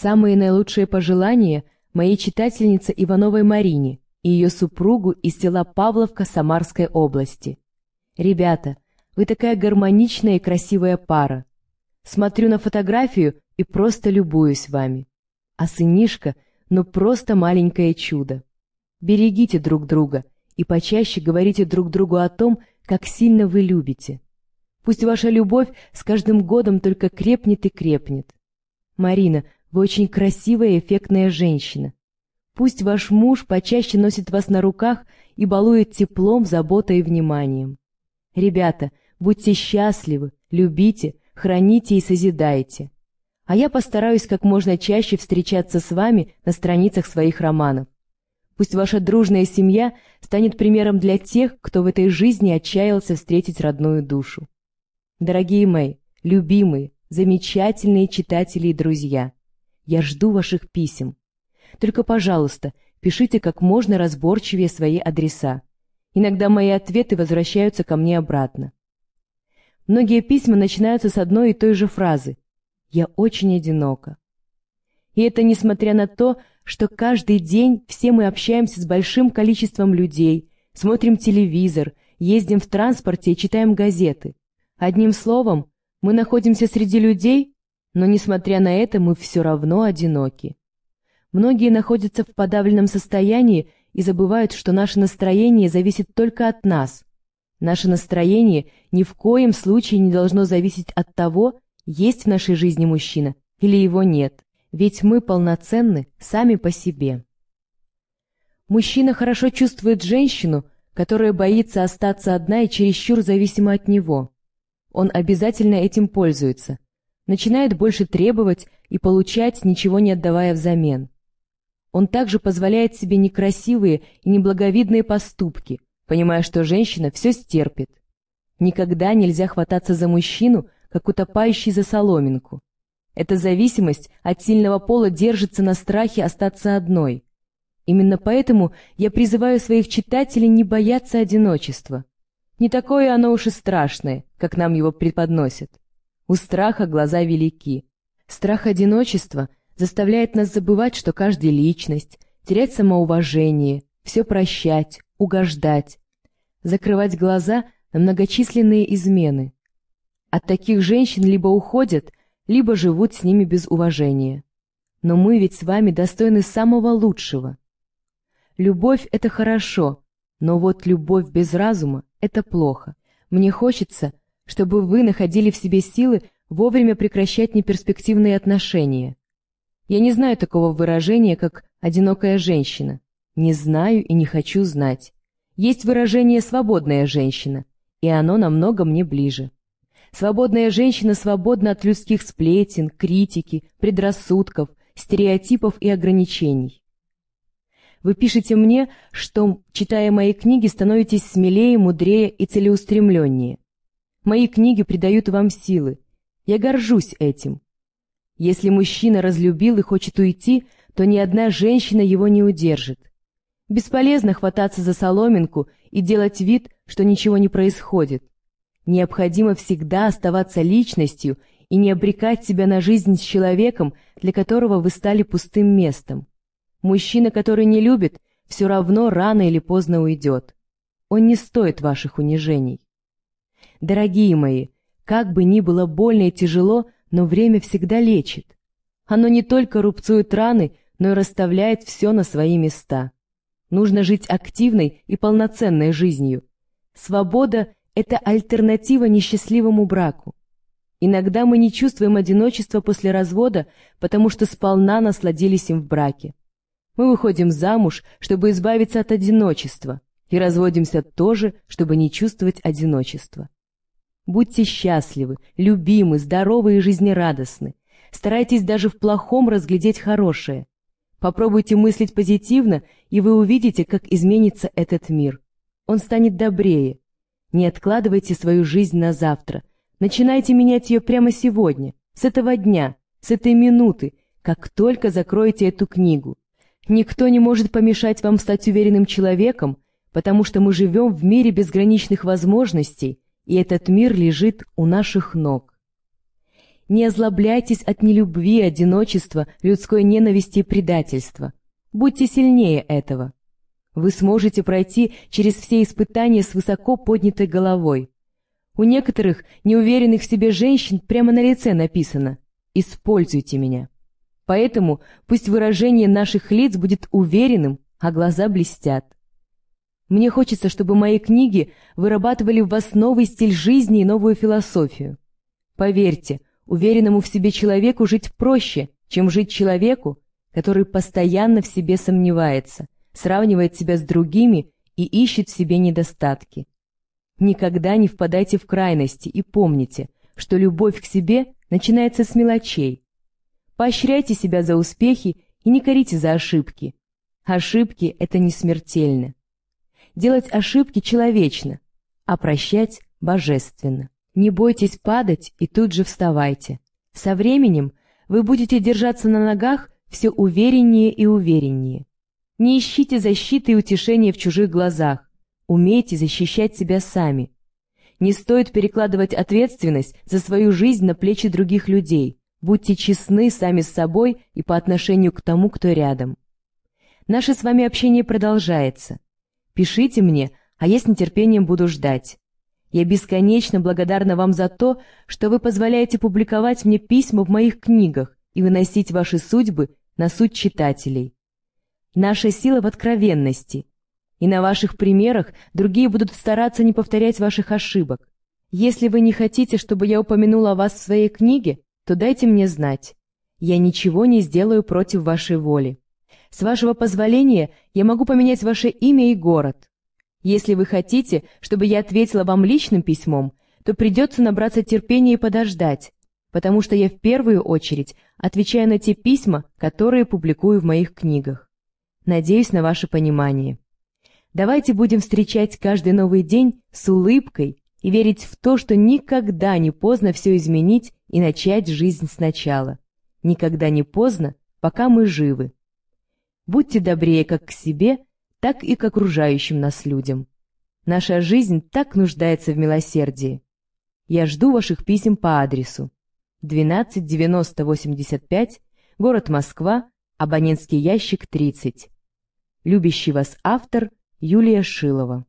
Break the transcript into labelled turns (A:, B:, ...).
A: Самые наилучшие пожелания моей читательнице Ивановой Марине и ее супругу из села Павловка Самарской области. Ребята, вы такая гармоничная и красивая пара. Смотрю на фотографию и просто любуюсь вами. А сынишка, ну просто маленькое чудо. Берегите друг друга и почаще говорите друг другу о том, как сильно вы любите. Пусть ваша любовь с каждым годом только крепнет и крепнет. Марина, вы очень красивая и эффектная женщина. Пусть ваш муж почаще носит вас на руках и балует теплом, заботой и вниманием. Ребята, будьте счастливы, любите, храните и созидайте. А я постараюсь как можно чаще встречаться с вами на страницах своих романов. Пусть ваша дружная семья станет примером для тех, кто в этой жизни отчаялся встретить родную душу. Дорогие мои, любимые, замечательные читатели и друзья, я жду ваших писем. Только, пожалуйста, пишите как можно разборчивее свои адреса. Иногда мои ответы возвращаются ко мне обратно. Многие письма начинаются с одной и той же фразы «Я очень одинока». И это несмотря на то, что каждый день все мы общаемся с большим количеством людей, смотрим телевизор, ездим в транспорте и читаем газеты. Одним словом, мы находимся среди людей, но, несмотря на это, мы все равно одиноки. Многие находятся в подавленном состоянии и забывают, что наше настроение зависит только от нас. Наше настроение ни в коем случае не должно зависеть от того, есть в нашей жизни мужчина или его нет ведь мы полноценны сами по себе. Мужчина хорошо чувствует женщину, которая боится остаться одна и чересчур зависима от него. Он обязательно этим пользуется, начинает больше требовать и получать, ничего не отдавая взамен. Он также позволяет себе некрасивые и неблаговидные поступки, понимая, что женщина все стерпит. Никогда нельзя хвататься за мужчину, как утопающий за соломинку. Эта зависимость от сильного пола держится на страхе остаться одной. Именно поэтому я призываю своих читателей не бояться одиночества. Не такое оно уж и страшное, как нам его преподносят. У страха глаза велики. Страх одиночества заставляет нас забывать, что каждая личность, терять самоуважение, все прощать, угождать, закрывать глаза на многочисленные измены. От таких женщин либо уходят, либо живут с ними без уважения. Но мы ведь с вами достойны самого лучшего. Любовь — это хорошо, но вот любовь без разума — это плохо. Мне хочется, чтобы вы находили в себе силы вовремя прекращать неперспективные отношения. Я не знаю такого выражения, как «одинокая женщина». Не знаю и не хочу знать. Есть выражение «свободная женщина», и оно намного мне ближе. Свободная женщина свободна от людских сплетен, критики, предрассудков, стереотипов и ограничений. Вы пишете мне, что, читая мои книги, становитесь смелее, мудрее и целеустремленнее. Мои книги придают вам силы. Я горжусь этим. Если мужчина разлюбил и хочет уйти, то ни одна женщина его не удержит. Бесполезно хвататься за соломинку и делать вид, что ничего не происходит. Необходимо всегда оставаться личностью и не обрекать себя на жизнь с человеком, для которого вы стали пустым местом. Мужчина, который не любит, все равно рано или поздно уйдет. Он не стоит ваших унижений. Дорогие мои, как бы ни было больно и тяжело, но время всегда лечит. Оно не только рубцует раны, но и расставляет все на свои места. Нужно жить активной и полноценной жизнью. Свобода это альтернатива несчастливому браку. Иногда мы не чувствуем одиночества после развода, потому что сполна насладились им в браке. Мы выходим замуж, чтобы избавиться от одиночества, и разводимся тоже, чтобы не чувствовать одиночества. Будьте счастливы, любимы, здоровы и жизнерадостны. Старайтесь даже в плохом разглядеть хорошее. Попробуйте мыслить позитивно, и вы увидите, как изменится этот мир. Он станет добрее, не откладывайте свою жизнь на завтра. Начинайте менять ее прямо сегодня, с этого дня, с этой минуты, как только закроете эту книгу. Никто не может помешать вам стать уверенным человеком, потому что мы живем в мире безграничных возможностей, и этот мир лежит у наших ног. Не озлобляйтесь от нелюбви, одиночества, людской ненависти и предательства. Будьте сильнее этого. Вы сможете пройти через все испытания с высоко поднятой головой. У некоторых неуверенных в себе женщин прямо на лице написано «Используйте меня». Поэтому пусть выражение наших лиц будет уверенным, а глаза блестят. Мне хочется, чтобы мои книги вырабатывали в вас новый стиль жизни и новую философию. Поверьте, уверенному в себе человеку жить проще, чем жить человеку, который постоянно в себе сомневается, сравнивает себя с другими и ищет в себе недостатки. Никогда не впадайте в крайности и помните, что любовь к себе начинается с мелочей. Поощряйте себя за успехи и не корите за ошибки. Ошибки — это не смертельно. Делать ошибки человечно, а прощать божественно. Не бойтесь падать и тут же вставайте. Со временем вы будете держаться на ногах все увереннее и увереннее. Не ищите защиты и утешения в чужих глазах. Умейте защищать себя сами. Не стоит перекладывать ответственность за свою жизнь на плечи других людей. Будьте честны сами с собой и по отношению к тому, кто рядом. Наше с вами общение продолжается. Пишите мне, а я с нетерпением буду ждать. Я бесконечно благодарна вам за то, что вы позволяете публиковать мне письма в моих книгах и выносить ваши судьбы на суд читателей. Наша сила в откровенности, и на ваших примерах другие будут стараться не повторять ваших ошибок. Если вы не хотите, чтобы я упомянула о вас в своей книге, то дайте мне знать. Я ничего не сделаю против вашей воли. С вашего позволения я могу поменять ваше имя и город. Если вы хотите, чтобы я ответила вам личным письмом, то придется набраться терпения и подождать, потому что я в первую очередь отвечаю на те письма, которые публикую в моих книгах. Надеюсь на ваше понимание. Давайте будем встречать каждый новый день с улыбкой и верить в то, что никогда не поздно все изменить и начать жизнь сначала. Никогда не поздно, пока мы живы. Будьте добрее как к себе, так и к окружающим нас людям. Наша жизнь так нуждается в милосердии. Я жду ваших писем по адресу 129085, город Москва, абонентский ящик 30. Любящий вас автор Юлия Шилова